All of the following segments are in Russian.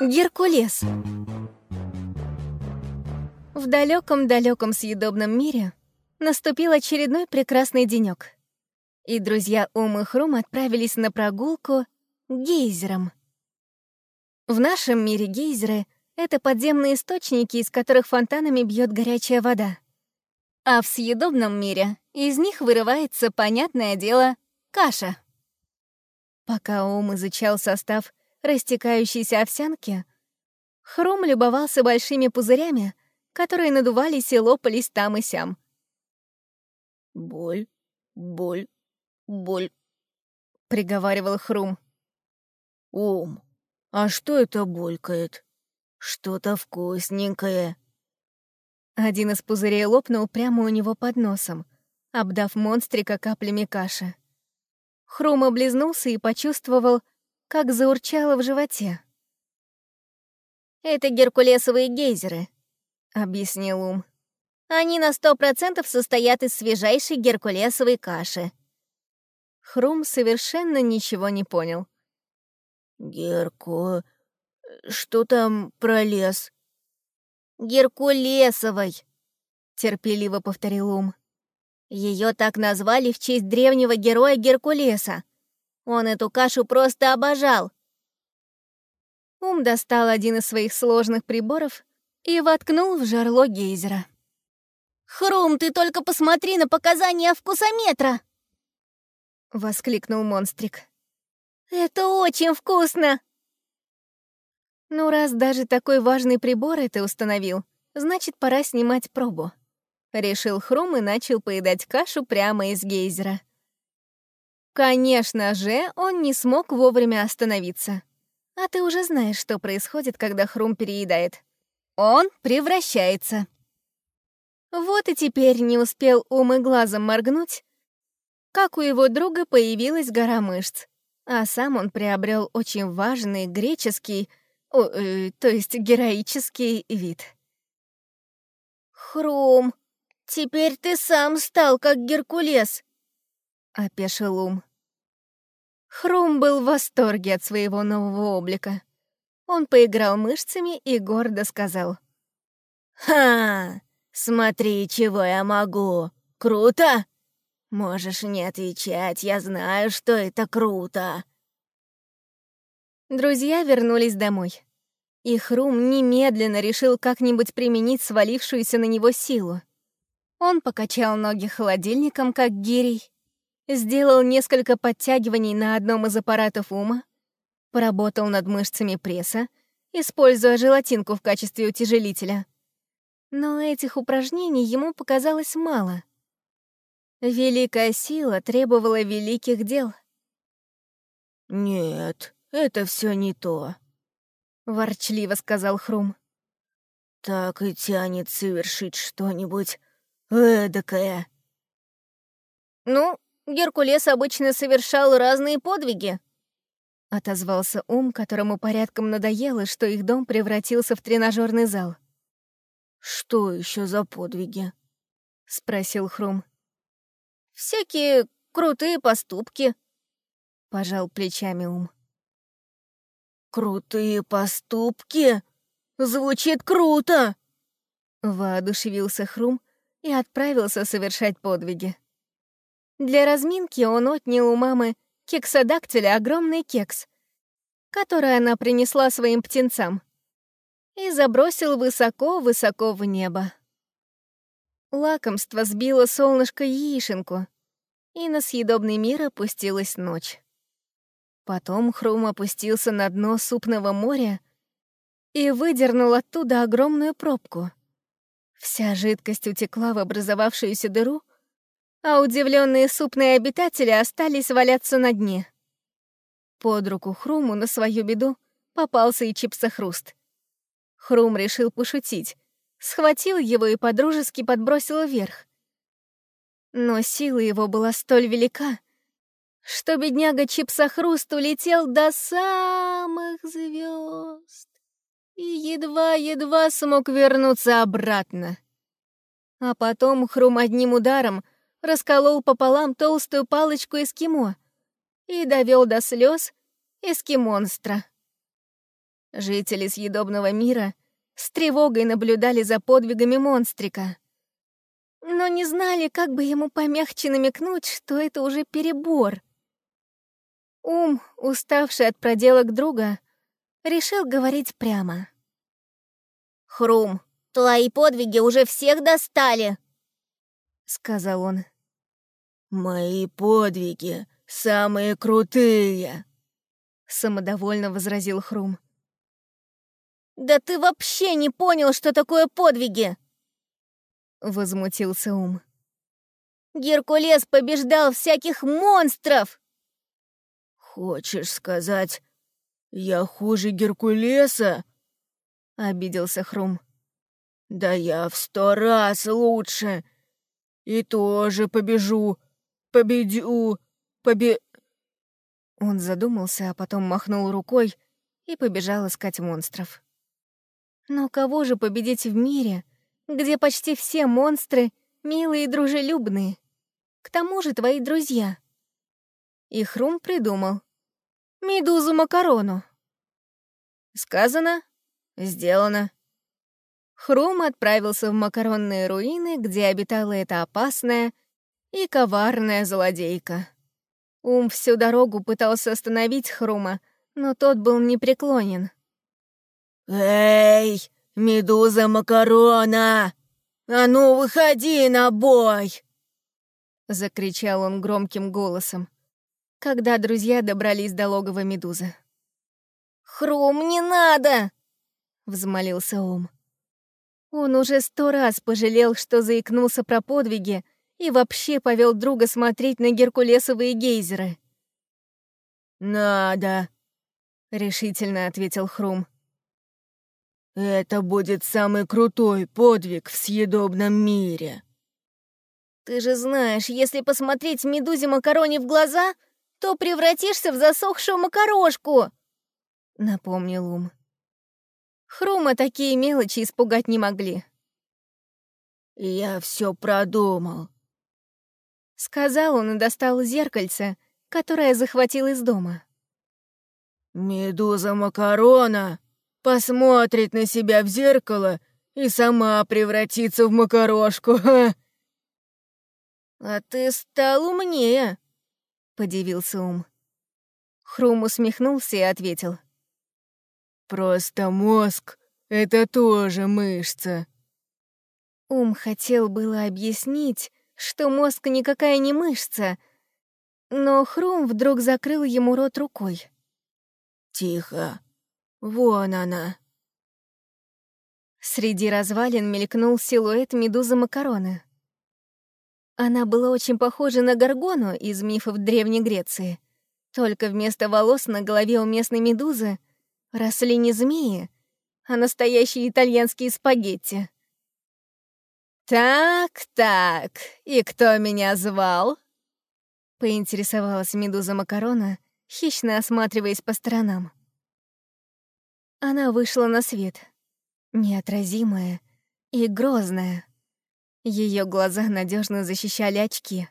Геркулес. В далеком-далеком съедобном мире наступил очередной прекрасный денек, и друзья Ум и Хрум отправились на прогулку к гейзерам. В нашем мире гейзеры — это подземные источники, из которых фонтанами бьет горячая вода. А в съедобном мире из них вырывается, понятное дело, каша. Пока Ум изучал состав растекающейся овсянки, Хром любовался большими пузырями, которые надувались и лопались там и сям. «Боль, боль, боль», — приговаривал Хрум. «Ум, а что это булькает? Что-то вкусненькое». Один из пузырей лопнул прямо у него под носом, обдав монстрика каплями каши. Хрум облизнулся и почувствовал, как заурчало в животе. «Это геркулесовые гейзеры», — объяснил Ум. «Они на сто процентов состоят из свежайшей геркулесовой каши». Хрум совершенно ничего не понял. «Герку... что там про лес?» «Геркулесовой», — терпеливо повторил Ум. Ее так назвали в честь древнего героя Геркулеса. Он эту кашу просто обожал. Ум достал один из своих сложных приборов и воткнул в жерло гейзера. «Хрум, ты только посмотри на показания вкусометра!» — воскликнул монстрик. «Это очень вкусно!» Ну, раз даже такой важный прибор это установил, значит, пора снимать пробу. Решил Хрум и начал поедать кашу прямо из гейзера. Конечно же, он не смог вовремя остановиться. А ты уже знаешь, что происходит, когда Хрум переедает. Он превращается. Вот и теперь не успел ум и глазом моргнуть, как у его друга появилась гора мышц, а сам он приобрел очень важный греческий, о, э, то есть героический вид. «Хрум, теперь ты сам стал как Геркулес», — опешил ум. Хрум был в восторге от своего нового облика. Он поиграл мышцами и гордо сказал. «Ха! Смотри, чего я могу! Круто? Можешь не отвечать, я знаю, что это круто!» Друзья вернулись домой. И Хрум немедленно решил как-нибудь применить свалившуюся на него силу. Он покачал ноги холодильником, как гирей, сделал несколько подтягиваний на одном из аппаратов ума, поработал над мышцами пресса, используя желатинку в качестве утяжелителя. Но этих упражнений ему показалось мало. Великая сила требовала великих дел. «Нет, это все не то», — ворчливо сказал Хрум. «Так и тянет совершить что-нибудь эдакое». «Ну, Геркулес обычно совершал разные подвиги», — отозвался Ум, которому порядком надоело, что их дом превратился в тренажерный зал. «Что еще за подвиги?» — спросил Хрум. «Всякие крутые поступки», — пожал плечами Ум. «Крутые поступки? Звучит круто!» Воодушевился Хрум и отправился совершать подвиги. Для разминки он отнял у мамы кексодактиля огромный кекс, который она принесла своим птенцам, и забросил высоко-высоко в небо. Лакомство сбило солнышко яишенку, и на съедобный мир опустилась ночь. Потом Хрум опустился на дно супного моря и выдернул оттуда огромную пробку. Вся жидкость утекла в образовавшуюся дыру — а удивленные супные обитатели остались валяться на дне. Под руку Хруму на свою беду попался и чипсохруст. Хрум решил пошутить, схватил его и подружески подбросил вверх. Но сила его была столь велика, что бедняга чипсохруст улетел до самых звезд и едва-едва смог вернуться обратно. А потом Хрум одним ударом — расколол пополам толстую палочку эскимо и довел до слез эскимонстра. Жители съедобного мира с тревогой наблюдали за подвигами монстрика. Но не знали, как бы ему помягче намекнуть, что это уже перебор. Ум, уставший от проделок друга, решил говорить прямо. «Хрум, твои подвиги уже всех достали!» — сказал он. «Мои подвиги самые крутые!» — самодовольно возразил Хрум. «Да ты вообще не понял, что такое подвиги!» Возмутился Ум. «Геркулес побеждал всяких монстров!» «Хочешь сказать, я хуже Геркулеса?» Обиделся Хрум. «Да я в сто раз лучше! И тоже побежу, победю, побе...» Он задумался, а потом махнул рукой и побежал искать монстров. Но кого же победить в мире, где почти все монстры милые и дружелюбные? К тому же твои друзья. И Хрум придумал. Медузу-макарону. Сказано, сделано. Хрум отправился в макаронные руины, где обитала эта опасная и коварная злодейка. Ум всю дорогу пытался остановить Хрума, но тот был непреклонен. «Эй, медуза Макарона! А ну, выходи на бой!» Закричал он громким голосом, когда друзья добрались до логова медузы. «Хрум, не надо!» — взмолился Ум. Он уже сто раз пожалел, что заикнулся про подвиги и вообще повел друга смотреть на геркулесовые гейзеры. «Надо», — решительно ответил Хрум. Это будет самый крутой подвиг в съедобном мире. Ты же знаешь, если посмотреть медузе макароне в глаза, то превратишься в засохшую макарошку, напомнил Ум. Хрума такие мелочи испугать не могли. «Я все продумал», — сказал он и достал зеркальце, которое захватил из дома. «Медуза Макарона посмотрит на себя в зеркало и сама превратится в макарошку. «А ты стал умнее», — подивился Ум. Хрум усмехнулся и ответил. «Просто мозг — это тоже мышца». Ум хотел было объяснить, что мозг никакая не мышца, но Хрум вдруг закрыл ему рот рукой. «Тихо, Вон она. Среди развалин мелькнул силуэт медузы Макароны. Она была очень похожа на Гаргону из мифов Древней Греции. Только вместо волос на голове у местной медузы росли не змеи, а настоящие итальянские спагетти. «Так-так, и кто меня звал?» — поинтересовалась медуза Макарона, хищно осматриваясь по сторонам. Она вышла на свет, неотразимая и грозная. Ее глаза надежно защищали очки.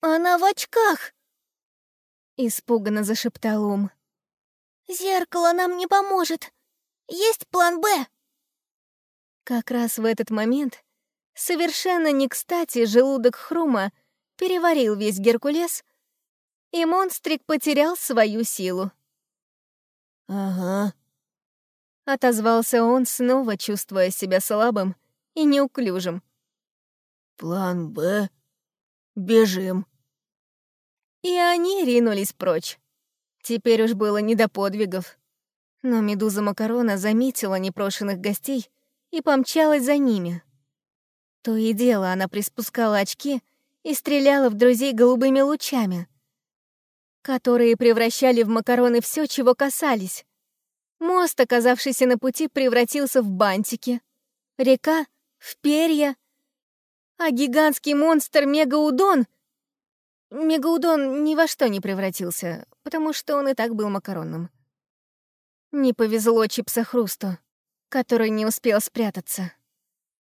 «Она в очках!» — испуганно зашептал Ум. «Зеркало нам не поможет. Есть план «Б». Как раз в этот момент, совершенно не кстати, желудок Хрума переварил весь Геркулес, и монстрик потерял свою силу. «Ага», — отозвался он, снова чувствуя себя слабым и неуклюжим. «План Б. Бежим». И они ринулись прочь. Теперь уж было не до подвигов. Но медуза Макарона заметила непрошенных гостей и помчалась за ними. То и дело она приспускала очки и стреляла в друзей голубыми лучами — которые превращали в макароны все, чего касались. Мост, оказавшийся на пути, превратился в бантики, река — в перья, а гигантский монстр Мегаудон... Мегаудон ни во что не превратился, потому что он и так был макаронным. Не повезло Чипса Хрусту, который не успел спрятаться.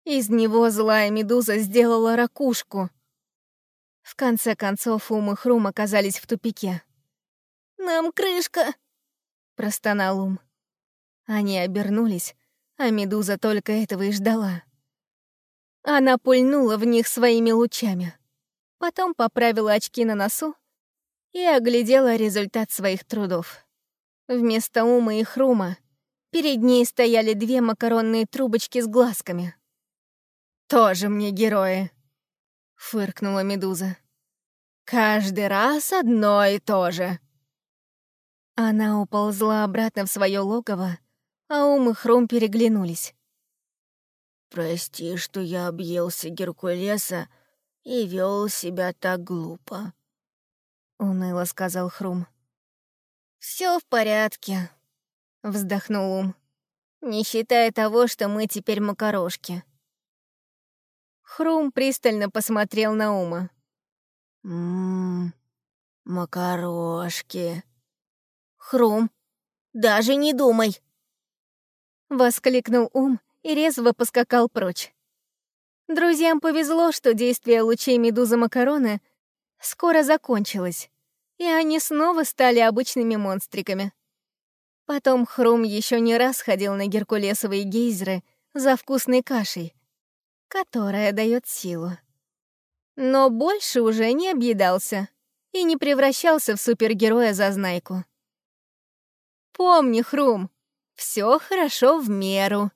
Из него злая медуза сделала ракушку — в конце концов, Ум и Хрум оказались в тупике. «Нам крышка!» простонал Ум. Они обернулись, а Медуза только этого и ждала. Она пульнула в них своими лучами. Потом поправила очки на носу и оглядела результат своих трудов. Вместо Ума и Хрума перед ней стояли две макаронные трубочки с глазками. «Тоже мне герои!» — фыркнула Медуза. «Каждый раз одно и то же!» Она уползла обратно в свое логово, а Ум и Хрум переглянулись. «Прости, что я объелся Геркулеса и вел себя так глупо», — уныло сказал Хрум. Все в порядке», — вздохнул Ум, «не считая того, что мы теперь макарошки». Хрум пристально посмотрел на Ума. «Ммм, макарошки». «Хрум, даже не думай!» Воскликнул Ум и резво поскакал прочь. Друзьям повезло, что действие лучей медузы Макароны скоро закончилось, и они снова стали обычными монстриками. Потом Хрум еще не раз ходил на геркулесовые гейзеры за вкусной кашей, которая дает силу. Но больше уже не объедался и не превращался в супергероя-зазнайку. «Помни, Хрум, все хорошо в меру»,